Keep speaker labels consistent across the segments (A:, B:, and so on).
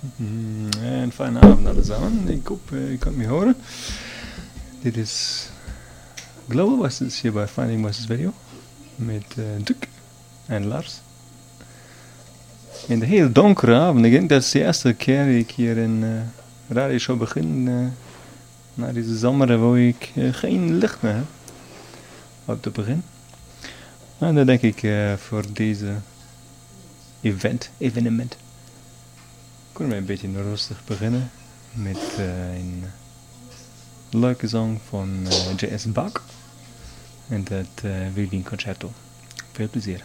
A: Mm, En fijne avond allesamen. Ik hoop uh, je kunt me horen. Dit is Global Westers hier bij Finding Westers Video. Met uh, Duke en Lars. In de heel donkere avond. Ik denk dat is de eerste keer ik hier in uh, radio show begin. Uh, na deze zomer waar ik geen licht meer heb. Op het begin. En dan denk ik voor deze event, evenement. Kunnen we een beetje rustig beginnen met uh, een leuke song van uh, J.S. Bach. En dat uh, Concerto. Veel plezier.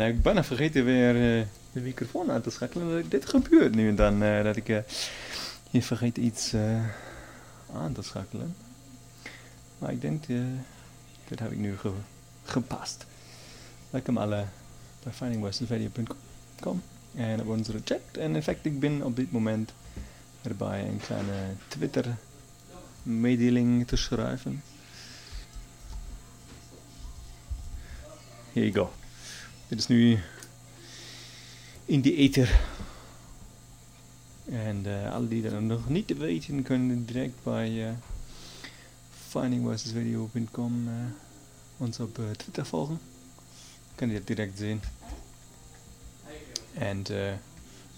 A: En ik bijna vergeten weer uh, de microfoon aan te schakelen. Dit gebeurt nu en dan, uh, dat ik uh, hier vergeet iets aan te schakelen. Maar ik denk, dit heb ik nu ge gepast. Welkom alle bij findingwesternvideo.com en op onze chat. En in feite, ik ben op dit moment erbij een kleine Twitter mededeling te schrijven. here you go. Dit is nu in de ether. En uh, alle die dat nog niet weten, kunnen direct bij uh, uh, ons op Twitter volgen. Kan je dat direct zien. En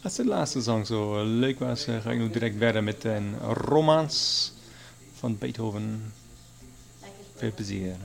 A: als de laatste song zo leuk was, ga ik nu direct verder met een romans van Beethoven. Veel plezier.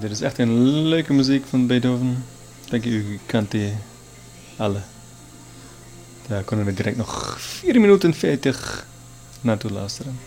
A: Dit is echt een leuke muziek van Beethoven. Denk u kent die alle. Daar kunnen we direct nog 4 minuten 40 naartoe luisteren.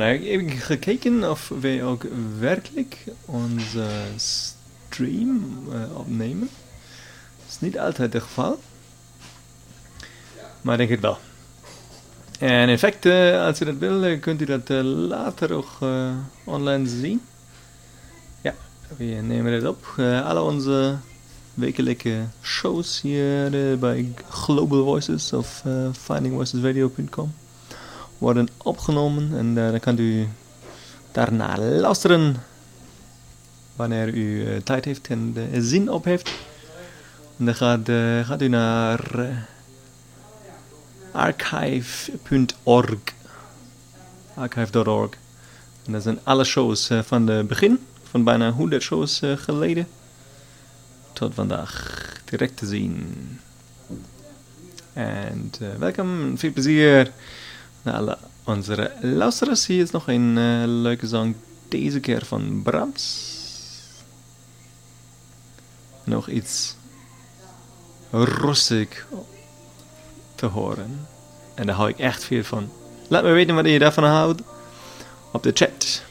A: Nou, ik heb gekeken of wij ook werkelijk onze stream uh, opnemen. Dat is niet altijd het geval. Maar denk het wel. En in feite, als u dat wil, kunt u dat uh, later ook online zien. Ja, we nemen het op. alle onze wekelijke shows hier bij Global Voices of findingvoicesradio.com worden opgenomen en uh, dan kan u daarna luisteren wanneer u tijd heeft en zin op heeft. En dan gaat, gaat u naar archive.org archive.org en dat zijn alle shows van de begin, van bijna 100 shows geleden tot vandaag direct te zien. En welkom, veel plezier naar alle onze luisteraars. Hier is nog een uh, leuke song, deze keer van Brahms. Nog iets rustig te horen. En daar hou ik echt veel van. Laat me weten wat je daarvan houdt op de chat.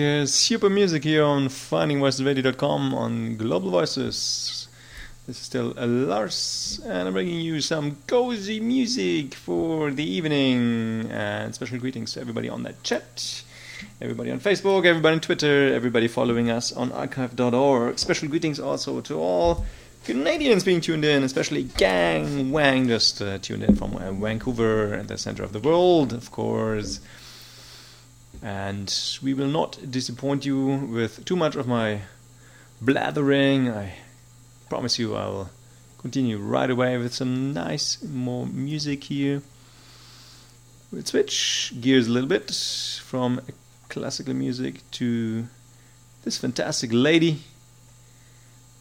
A: Uh, super music here on findingvoicesradio.com on Global Voices. This is still uh, Lars, and I'm bringing you some cozy music for the evening. And special greetings to everybody on that chat, everybody on Facebook, everybody on Twitter, everybody following us on archive.org. Special greetings also to all Canadians being tuned in, especially Gang Wang, just uh, tuned in from uh, Vancouver, at the center of the world, of course. And we will not disappoint you with too much of my blathering. I promise you I'll continue right away with some nice more music here. We'll switch gears a little bit from classical music to this fantastic lady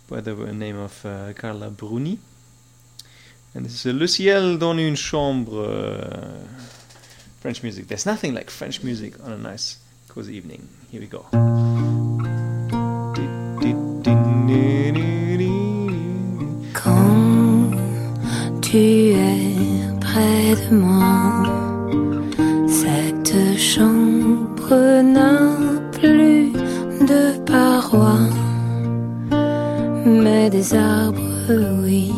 A: by the name of uh, Carla Bruni. And this is Le ciel dans une chambre. French music. There's nothing like French music on a nice, cozy evening. Here we go.
B: Quand tu es près de moi, cette chambre n'a plus de parois, mais des arbres, oui,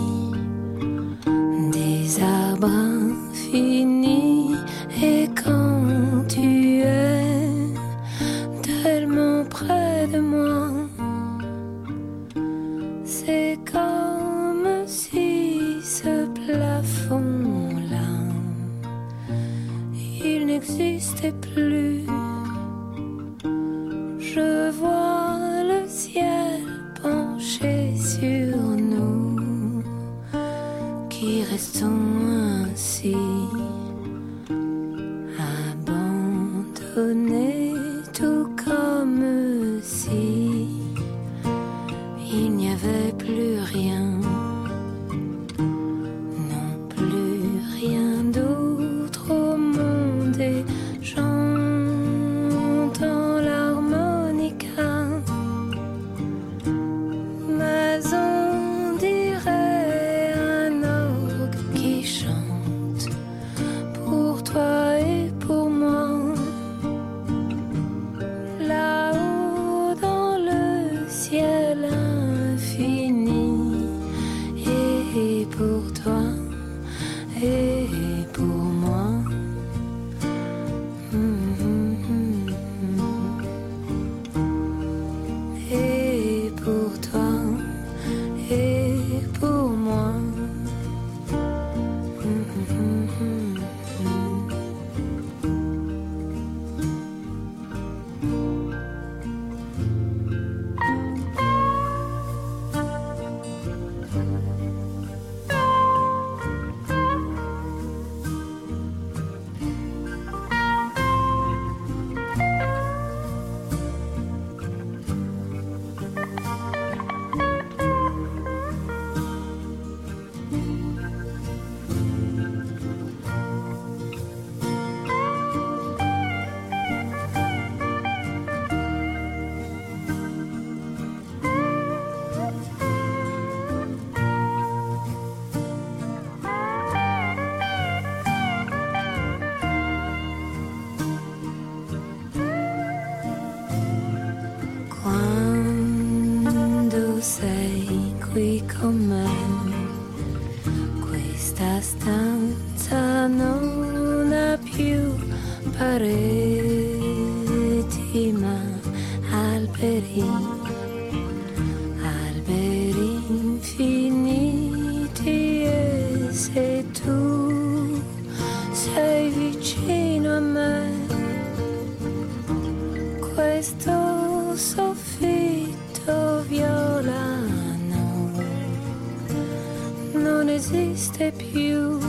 B: esiste più.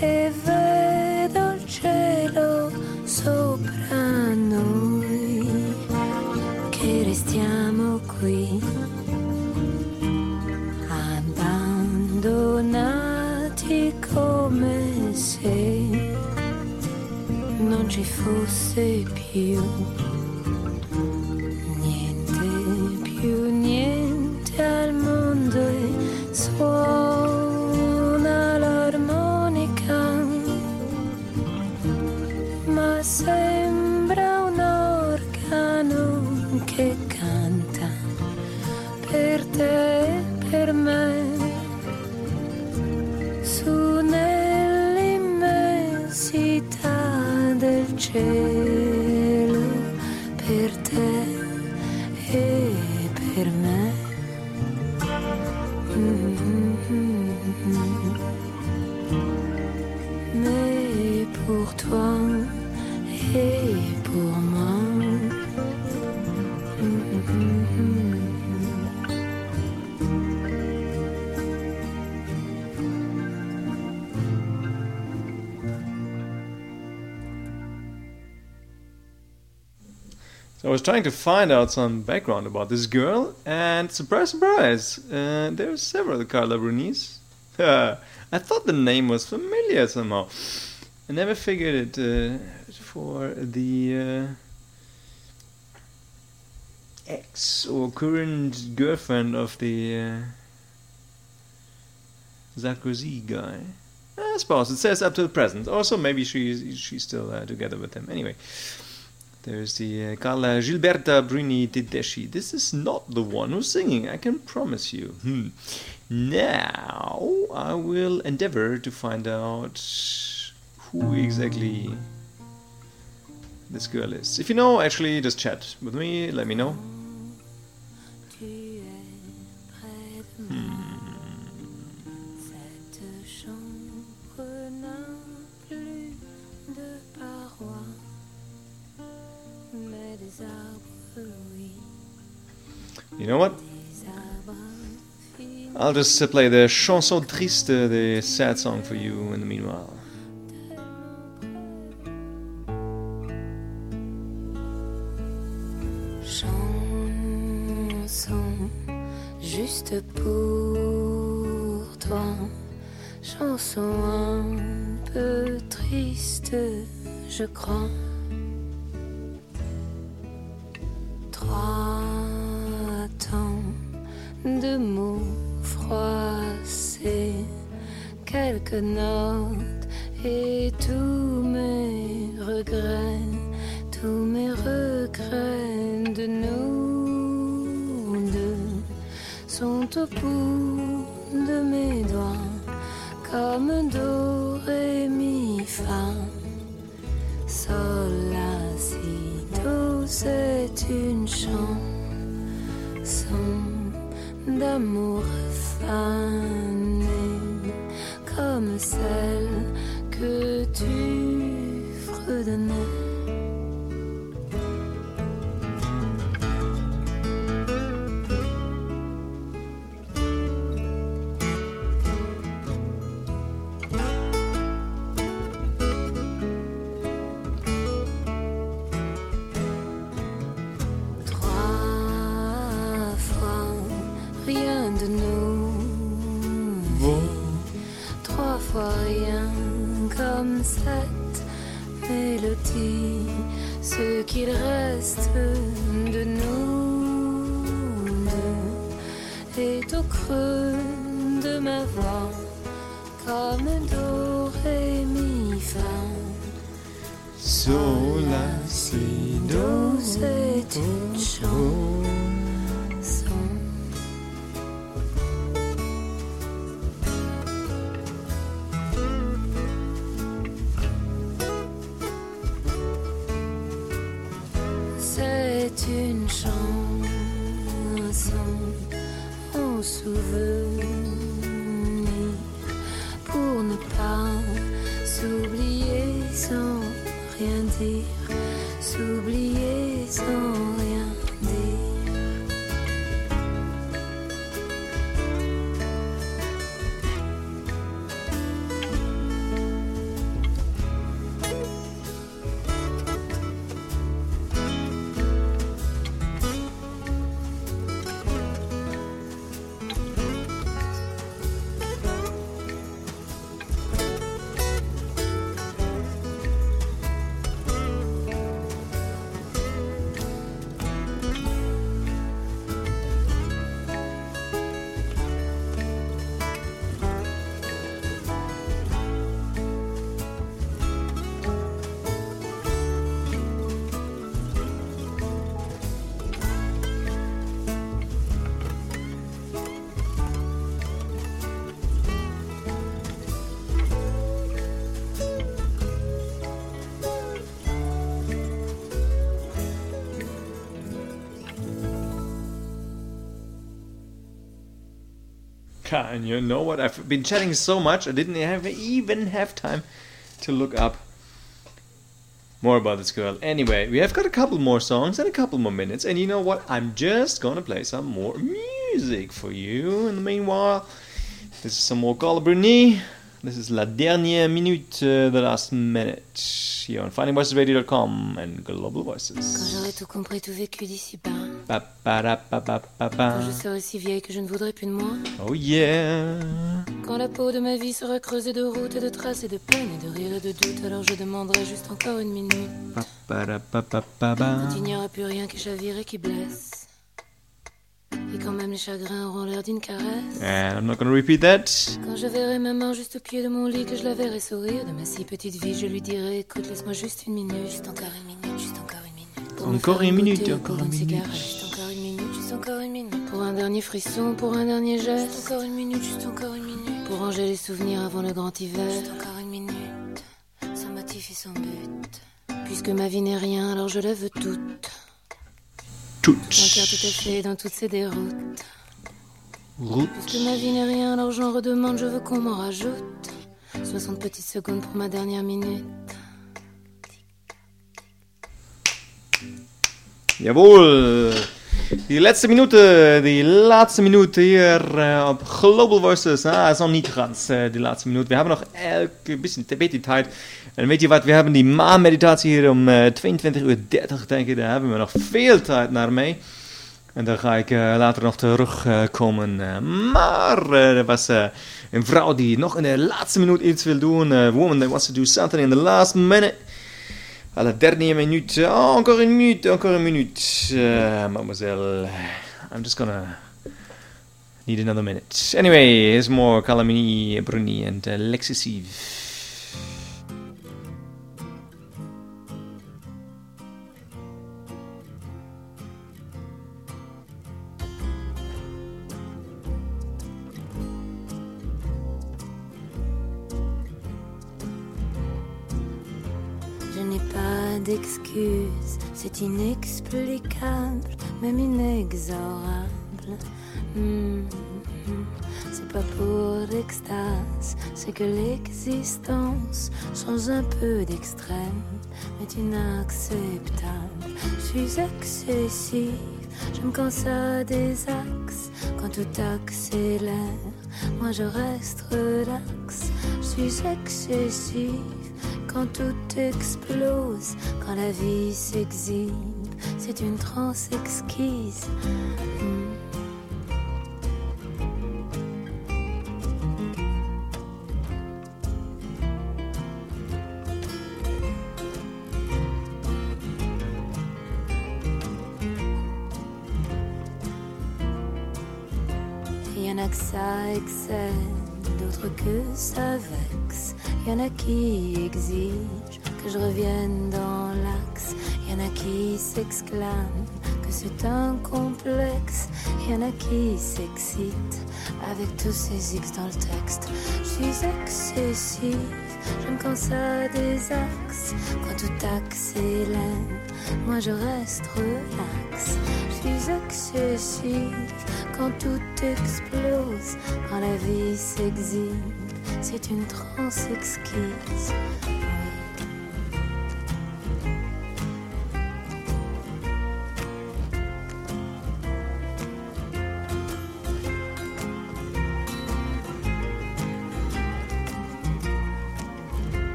B: E vedo il cielo sopra noi che restiamo qui abbandonati come se non ci fosse più
A: I was trying to find out some background about this girl, and surprise, surprise, uh, there are several Carla Bruni's. I thought the name was familiar somehow. I never figured it uh, for the uh, ex or current girlfriend of the uh, guy. I suppose it says up to the present. Also, maybe she's she's still uh, together with him. Anyway. There's the uh, Carla Gilberta Bruni Tedeschi. This is not the one who's singing, I can promise you. Hmm. Now, I will endeavor to find out who exactly this girl is. If you know, actually, just chat with me, let me know. You know what? I'll just play the chanson triste, the sad song for you in the meanwhile.
B: Chanson juste pour toi, chanson un peu triste, je crois. De mots froissés, quelques notes et tous mes regrets, tous mes regrets de nous deux sont au bout de mes doigts comme do, ré, mi, fa. C'est une chanson d'amour fanée comme celle que tu fredonnais.
A: And you know what? I've been chatting so much, I didn't have even have time to look up more about this girl. Anyway, we have got a couple more songs and a couple more minutes, and you know what? I'm just gonna play some more music for you. In the meanwhile, this is some more Carla. This is La Dernière Minute, uh, the last minute, here on FindingVoicesRadio.com and Global
B: Quand
A: Voices.
B: bas.
A: Ba, ba, ba.
B: Quand je serai si vieille que je ne voudrais plus de moi.
A: Oh yeah.
B: Quand la peau de ma vie sera creusée de routes et de traces et de peine et de rires et de doutes, alors je demanderai juste encore une minute. Quand il n'y aura plus rien qui chavire et qui blesse. Et quand même les chagrins auront l'air d'une caresse.
A: And I'm not gonna repeat that.
B: Quand je verrai ma main juste au pied de mon lit, que je la verrai sourire de ma si petite vie, je lui dirai écoute, laisse-moi juste une minute. Juste encore une minute, juste encore une minute. Pour
A: Encore une minute, encore une minute.
B: Encore une minute, juste encore une minute. Pour un dernier frisson, pour un dernier geste. Juste encore une minute, juste encore une minute. Pour ranger les souvenirs avant le grand hiver. Juste encore une minute. Sans motif et sans but. Puisque ma vie n'est rien, alors je la veux toute.
A: Tout.
B: Mon cœur tout est fait dans toutes ces déroutes.
A: Route.
B: Puisque ma vie n'est rien, alors j'en redemande, je veux qu'on m'en rajoute. 60 petites secondes pour ma dernière minute.
A: Jawohl. Die letzte Minute, die laatste Minute hier eh, op Global Voices. Ah, is nog niet ganz, eh, die laatste Minute. We hebben nog elke beetje tijd. En weet je wat, we hebben die maanmeditatie hier om eh 22 uur 30, denk ik. Daar hebben we nog veel tijd naar mee. En daar ga ik later nog terugkomen. Maar er was een vrouw die nog in de laatste minuut iets wil doen. Woman that wants to do something in the last minute. À la dernière minute. Oh, encore une minute, encore une minute. Uh, mademoiselle. I'm just gonna need another minute. Anyway, here's more Calamini, Bruni, and uh,
B: L'Excessive. C'est inexplicable, même inexorable. Hmm, hmm. C'est pas pour l'extase, c'est que l'existence change un peu d'extrême, est inacceptable. Je suis excessive, je me quand ça des axes, quand tout accélère, moi je reste relax. Je suis excessive quand tout explose, quand la vie s'exhibe, c'est une transe exquise. Il y en a que ça excelle, d'autres que ça y en a qui exigent que je revienne dans l'axe. Y en a qui s'exclament que c'est un complexe. Y en a qui s'excitent avec tous ces X dans le texte. Je suis excessive, j'aime quand ça des axes. Quand tout accélère, moi je reste relax. Je suis excessive quand tout explose, quand la vie s'exhibe. C'est une transe exquise.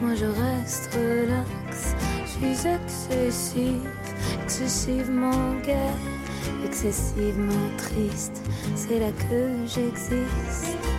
B: Moi je reste relax. Je suis excessive, excessivement gaie, excessivement triste, c'est là que j'existe.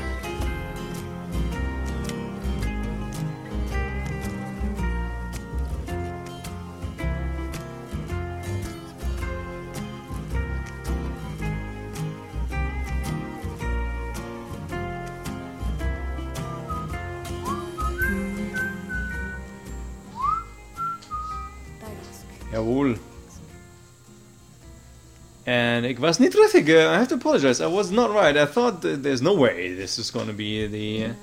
A: And ik was richtig. Uh, I have to apologize. I was not right. I thought there's no way this is going to be the uh,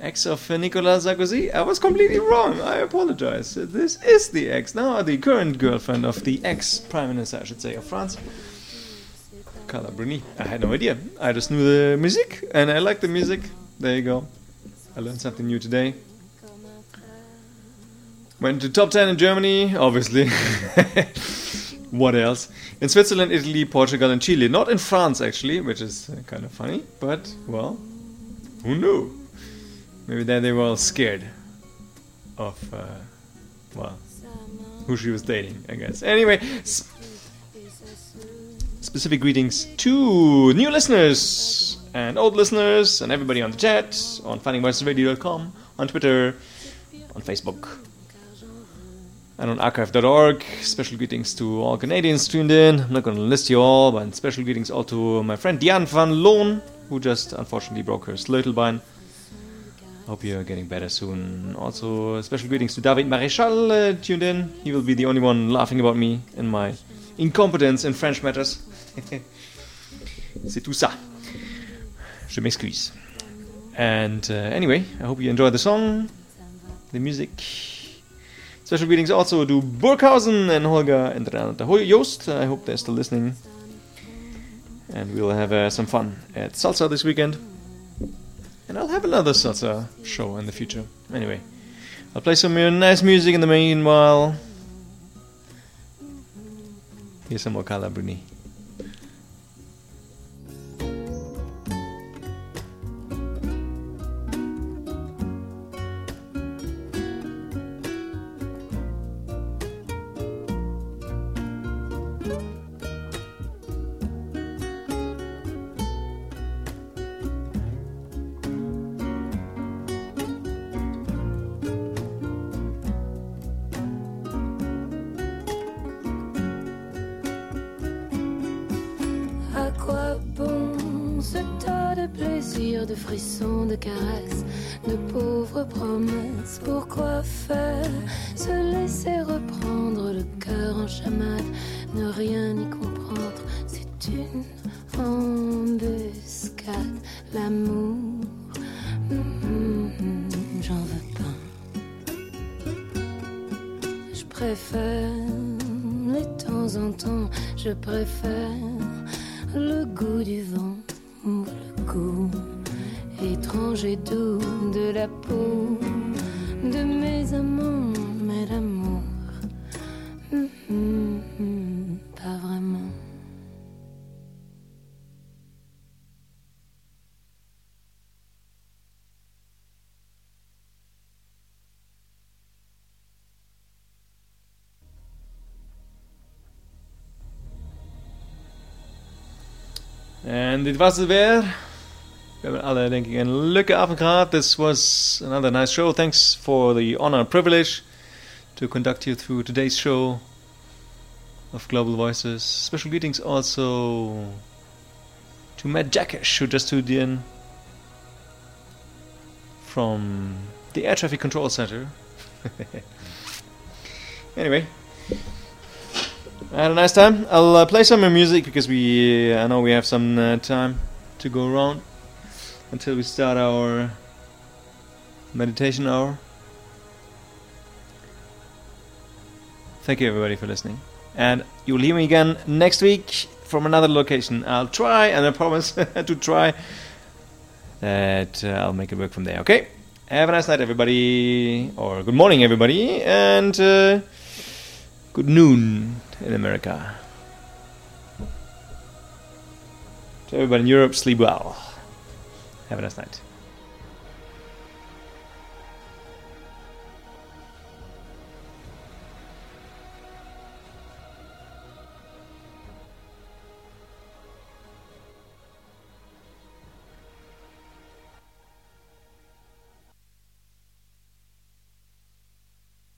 A: ex of Nicolas Sarkozy. I was completely wrong. I apologize. This is the ex, now the current girlfriend of the ex prime minister, I should say, of France. Carla Bruni. I had no idea. I just knew the music and I like the music. There you go. I learned something new today. Went to top 10 in Germany, obviously. what else? In Switzerland, Italy, Portugal, and Chile. Not in France, actually, which is uh, kind of funny. But, well, who knew? Maybe then they were all scared of, uh, well, who she was dating, I guess. Anyway, sp- specific greetings to new listeners and old listeners and everybody on the chat, on findingvoicesradio.com, on Twitter, on Facebook, and on archive.org. Special greetings to all Canadians tuned in. I'm not going to list you all, but special greetings all to my friend Diane van Loon, who just unfortunately broke her little sleutelbein. Hope you're getting better soon. Also, special greetings to David Maréchal uh, tuned in. He will be the only one laughing about me and my incompetence in French matters. C'est tout ça. Je m'excuse. And uh, anyway, I hope you enjoy the song, the music. Special greetings also to Burghausen and Holger and Renata Joost. I hope they're still listening. And we'll have uh, some fun at Salsa this weekend. And I'll have another salsa show in the future. Anyway, I'll play some nice music in the meanwhile. Here's some more Carla
B: En
A: dit was het weer. We hebben alle, denk ik, een leuke avond gehad. This was another nice show. Thanks for the honor and privilege to conduct you through today's show of Global Voices. Special greetings also to Matt Jackish, who just tuned in from the Air Traffic Control Center. anyway, I had a nice time. I'll uh, play some music because we, uh, I know we have some uh, time to go around until we start our meditation hour. Thank you everybody for listening. And you'll hear me again next week from another location. I'll try, and I promise to try that uh, I'll make it work from there. Okay? Have a nice night, everybody. Or good morning, everybody. And uh, good noon in America. To everybody in Europe, sleep well. Have a nice night.